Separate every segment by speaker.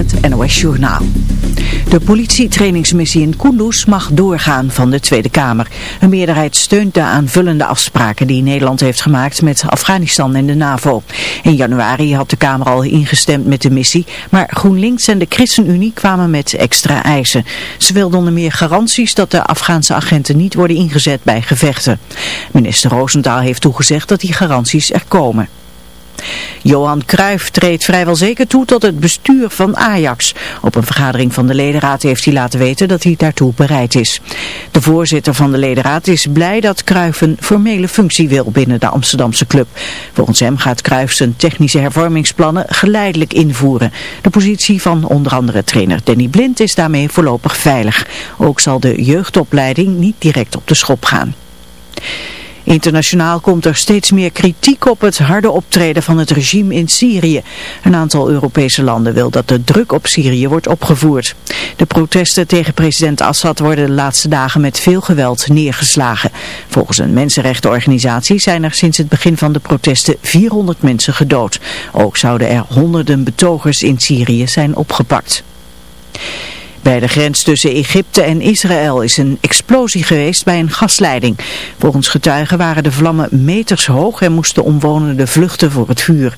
Speaker 1: Het NOS Journaal. De politietrainingsmissie in Kunduz mag doorgaan van de Tweede Kamer. Een meerderheid steunt de aanvullende afspraken die Nederland heeft gemaakt met Afghanistan en de NAVO. In januari had de Kamer al ingestemd met de missie, maar GroenLinks en de ChristenUnie kwamen met extra eisen. Ze wilden onder meer garanties dat de Afghaanse agenten niet worden ingezet bij gevechten. Minister Roosentaal heeft toegezegd dat die garanties er komen. Johan Cruijff treedt vrijwel zeker toe tot het bestuur van Ajax. Op een vergadering van de ledenraad heeft hij laten weten dat hij daartoe bereid is. De voorzitter van de ledenraad is blij dat Cruijff een formele functie wil binnen de Amsterdamse club. Volgens hem gaat Cruijff zijn technische hervormingsplannen geleidelijk invoeren. De positie van onder andere trainer Danny Blind is daarmee voorlopig veilig. Ook zal de jeugdopleiding niet direct op de schop gaan. Internationaal komt er steeds meer kritiek op het harde optreden van het regime in Syrië. Een aantal Europese landen wil dat de druk op Syrië wordt opgevoerd. De protesten tegen president Assad worden de laatste dagen met veel geweld neergeslagen. Volgens een mensenrechtenorganisatie zijn er sinds het begin van de protesten 400 mensen gedood. Ook zouden er honderden betogers in Syrië zijn opgepakt. Bij de grens tussen Egypte en Israël is een explosie geweest bij een gasleiding. Volgens getuigen waren de vlammen meters hoog en moesten omwonenden vluchten voor het vuur.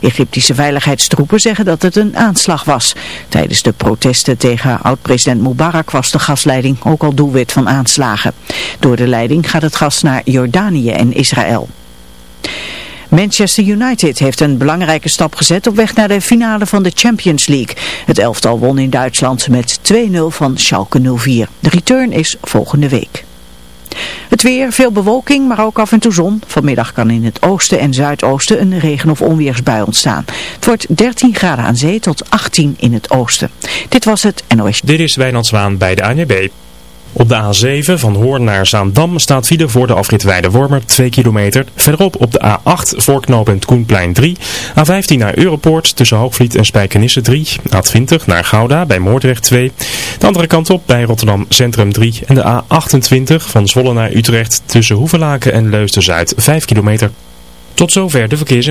Speaker 1: Egyptische veiligheidstroepen zeggen dat het een aanslag was. Tijdens de protesten tegen oud-president Mubarak was de gasleiding ook al doelwit van aanslagen. Door de leiding gaat het gas naar Jordanië en Israël. Manchester United heeft een belangrijke stap gezet op weg naar de finale van de Champions League. Het elftal won in Duitsland met 2-0 van Schalke 04. De return is volgende week. Het weer, veel bewolking, maar ook af en toe zon. Vanmiddag kan in het oosten en zuidoosten een regen- of onweersbui ontstaan. Het wordt 13 graden aan zee tot 18 in het oosten. Dit was het NOS.
Speaker 2: Dit is Wijnand Zwaan bij de ANB. Op de A7 van Hoorn naar Zaandam staat file voor de afrit Weide-Wormer 2 kilometer. Verderop op de A8 voor knooppunt Koenplein 3. A15 naar Europoort tussen Hoogvliet en Spijkenisse 3. A20 naar Gouda bij Moordrecht 2. De andere kant op bij Rotterdam Centrum 3. En de A28 van Zwolle naar Utrecht tussen Hoevelaken en Leusden-Zuid 5 kilometer. Tot zover de verkeers.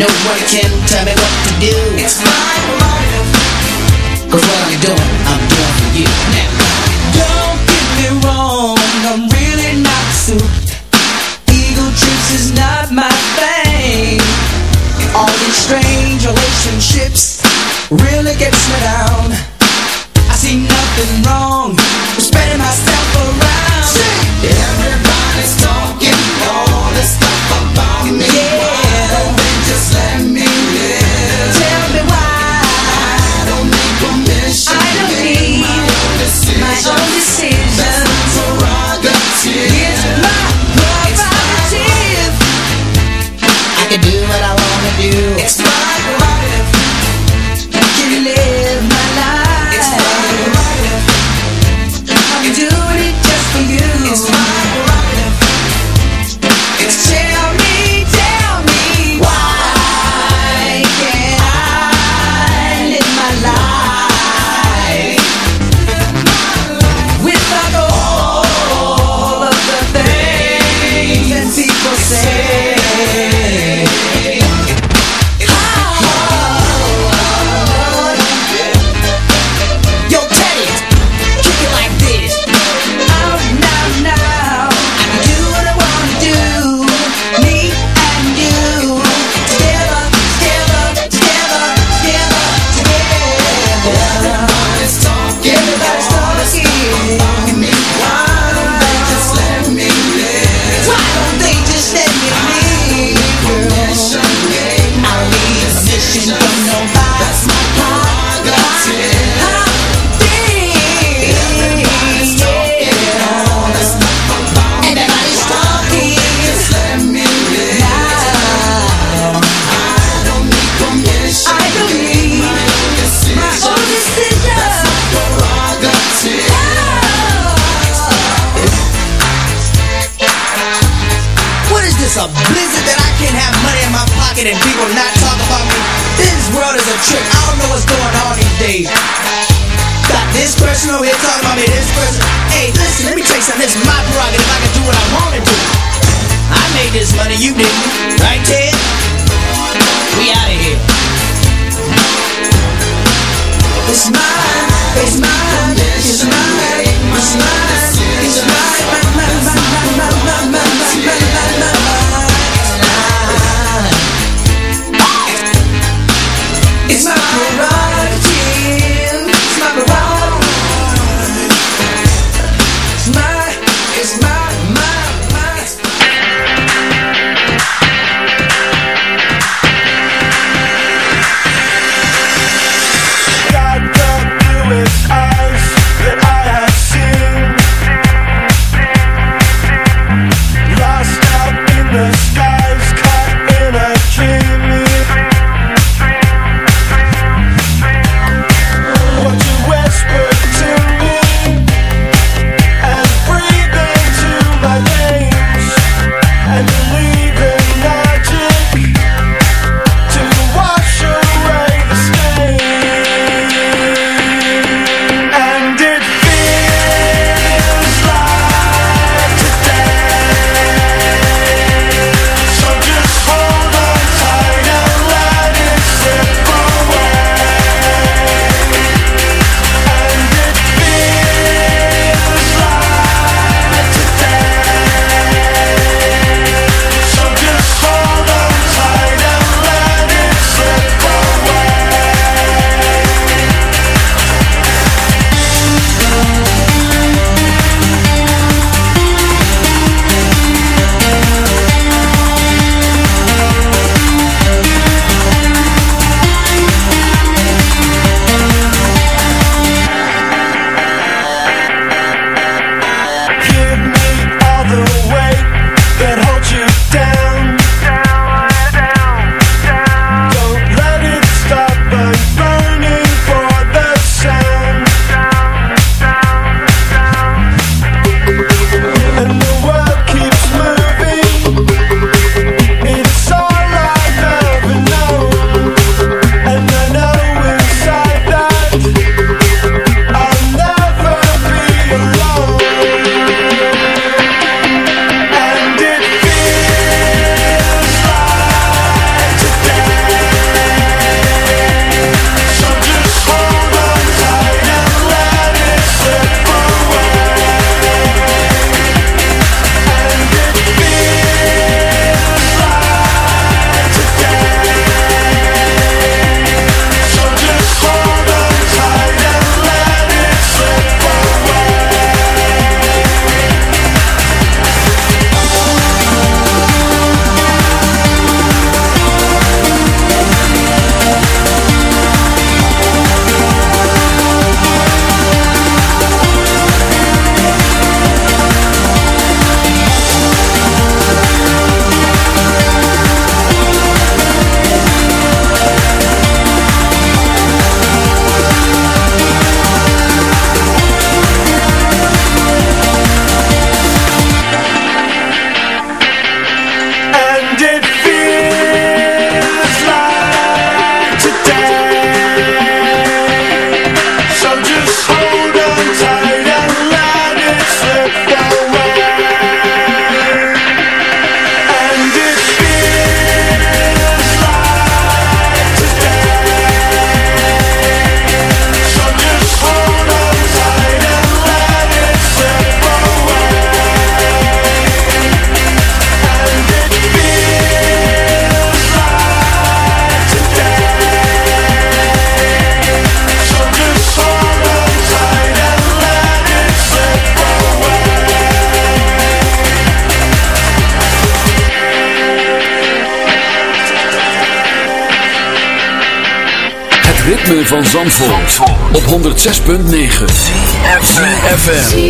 Speaker 3: No one can tell me
Speaker 4: 106.9
Speaker 5: FM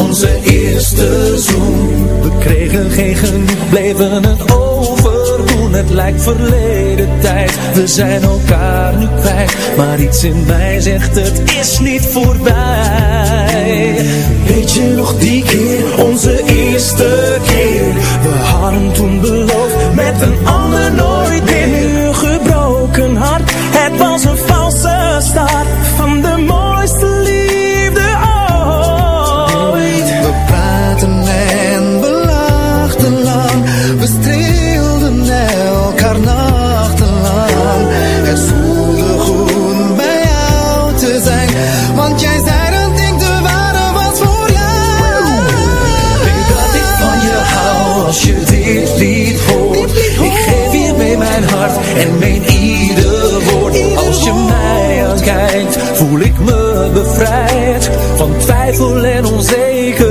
Speaker 5: onze eerste zoen. We kregen geen genoeg, bleven het overdoen. Het lijkt verleden tijd, we zijn elkaar nu kwijt. Maar iets in mij zegt het is niet voorbij. Weet je nog die keer, onze voel en
Speaker 6: onzeker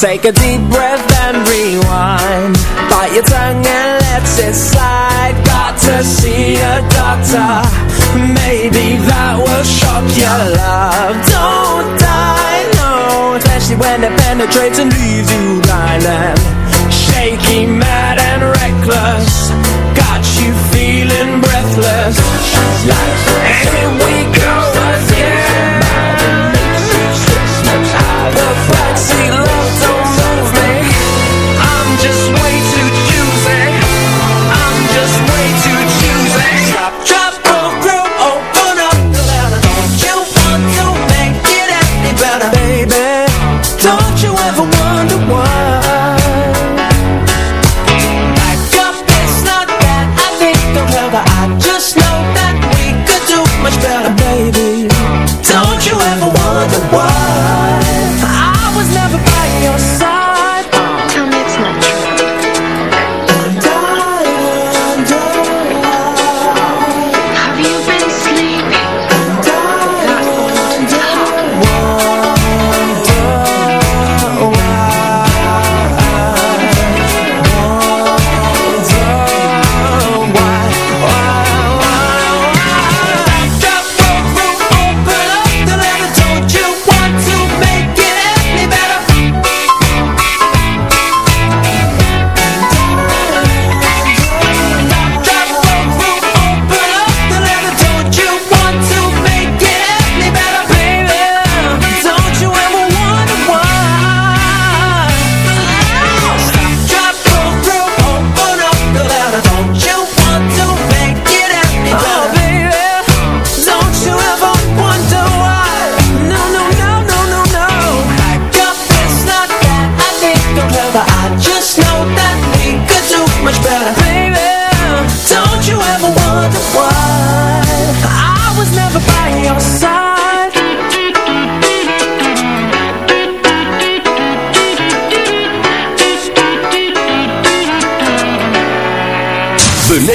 Speaker 6: Take a deep breath and rewind. Bite your tongue and let it slide. Got to see a doctor. Maybe that will shock your life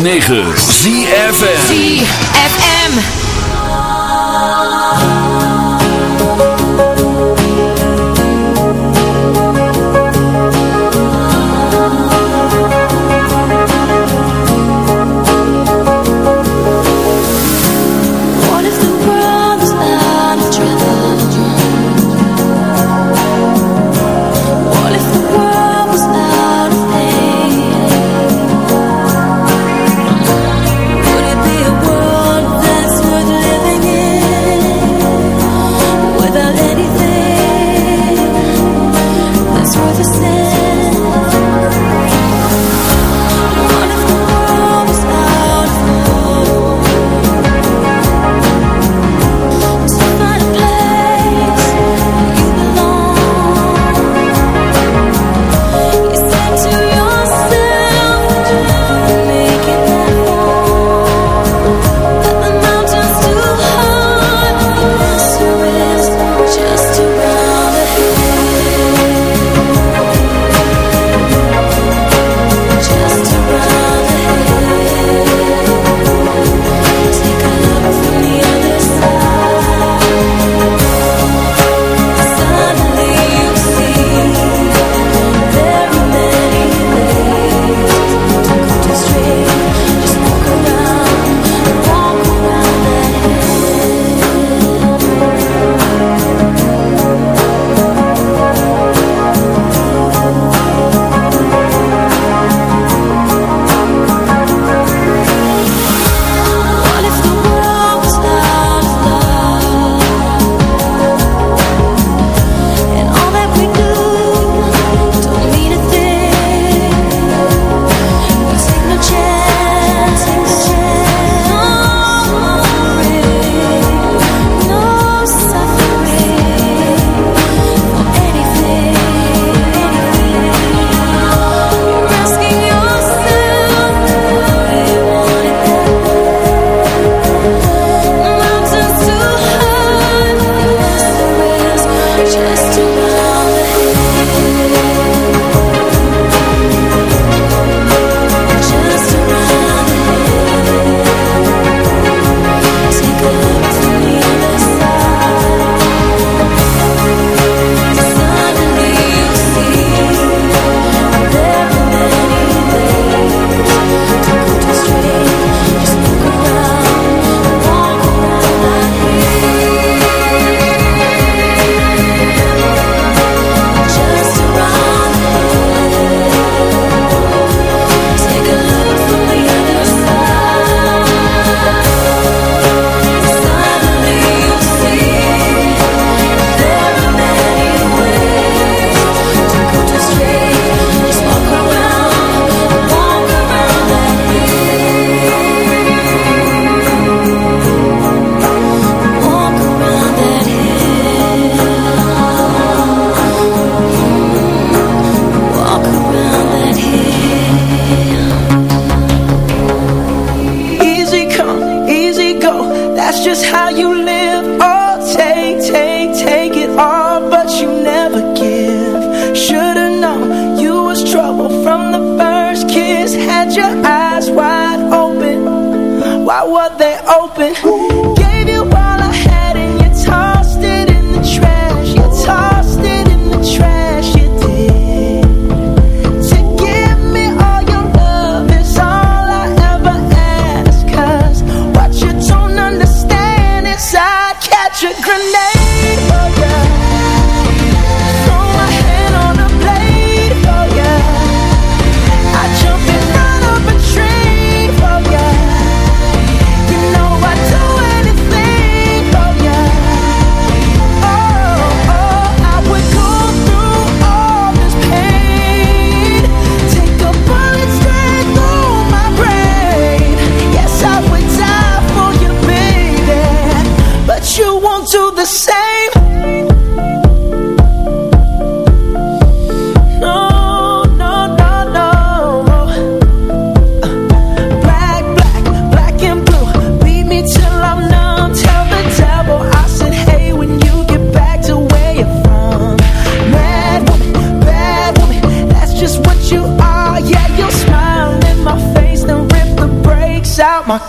Speaker 7: 106.9 ZFM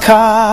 Speaker 3: car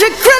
Speaker 8: should cry.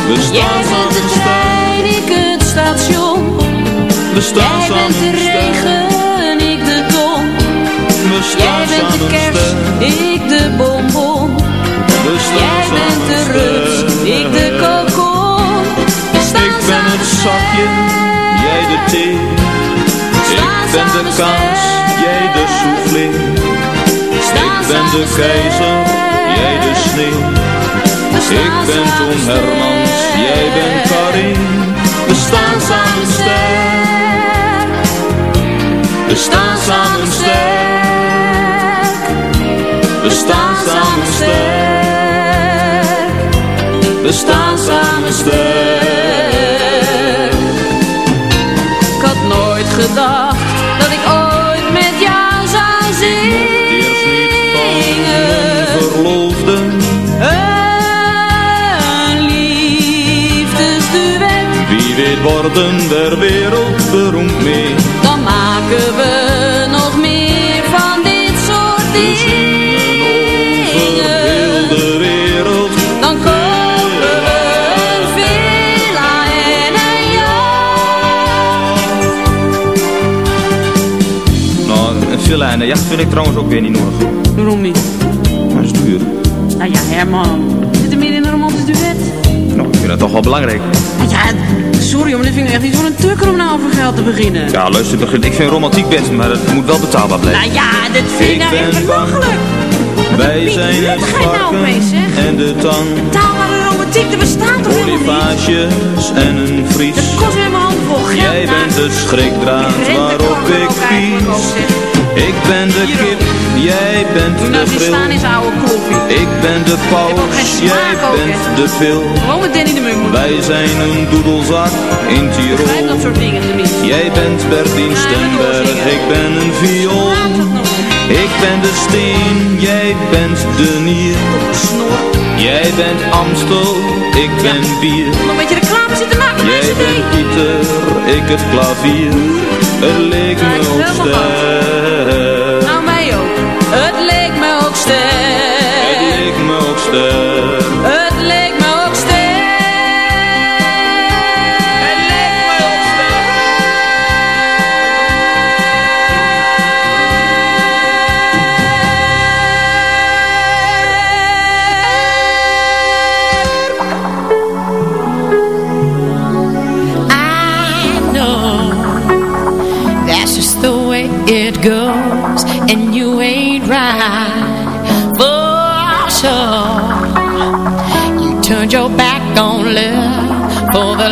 Speaker 9: We staan
Speaker 8: Jij bent
Speaker 9: het
Speaker 8: trein, ik het station. Jij bent de regen, ik de ton. Jij bent de kerst,
Speaker 9: ik de bonbon.
Speaker 8: Jij bent de rust, ik de kokon.
Speaker 9: Ik ben het zakje, jij de thee. Ik ben de kans, jij de soufflé. Ik ben de keizer, jij de sneeuw. Ik ben Toon Hermans, jij bent Karin. We staan samen sterk. We staan samen sterk. We staan samen sterk. We staan samen sterk.
Speaker 8: Ik had nooit gedacht
Speaker 9: worden der wereld beroemd mee.
Speaker 8: Dan maken we nog meer van dit soort dingen.
Speaker 9: Over heel de wereld.
Speaker 8: Dan kopen we een villa en een
Speaker 9: Nou, een villa en een jacht vind ik trouwens ook weer niet nodig.
Speaker 8: Waarom niet?
Speaker 9: Dat is duur.
Speaker 8: Nou ja, Herman. Zit er meer in een romantisch duet?
Speaker 9: Nou, ik vind dat toch wel belangrijk.
Speaker 8: Ja, sorry, maar dit vind ik echt niet voor een tukker om nou over geld te beginnen.
Speaker 9: Ja, luister, begin- ik vind romantiek best, maar het moet wel betaalbaar blijven.
Speaker 8: Nou ja, dit vind ik nou echt belachelijk.
Speaker 9: Wij zijn het
Speaker 8: nou
Speaker 9: varken
Speaker 8: hè?
Speaker 9: en de tang.
Speaker 8: Betaalbare romantiek, er bestaat toch helemaal niet?
Speaker 9: En een vries.
Speaker 8: Dat kost weer mijn hand vol geld.
Speaker 9: Jij bent de schrikdraad waarop ik pies. Ik ben de kip, jij bent
Speaker 8: Doe
Speaker 9: de
Speaker 8: nou staan oude koffie.
Speaker 9: Ik ben de paus, jij bent de pil.
Speaker 8: Gewoon met Danny de Munk.
Speaker 9: Wij zijn een doedelzak in Tirol.
Speaker 8: dat soort dingen tenminste.
Speaker 9: Jij bent Bertien Stemberg, ik ben een viool. Ik ben de steen, jij bent de nier.
Speaker 8: Snor.
Speaker 9: Jij bent Amstel, ik ben bier.
Speaker 8: Nog een beetje reclame zitten maken,
Speaker 9: Jij bent Pieter, ik het klavier. Het leek me ook sterk.
Speaker 8: Nou, mij ook. Het leek me ook
Speaker 9: Het
Speaker 8: sterk.
Speaker 9: leek me ook sterk.
Speaker 7: On love for the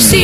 Speaker 10: See.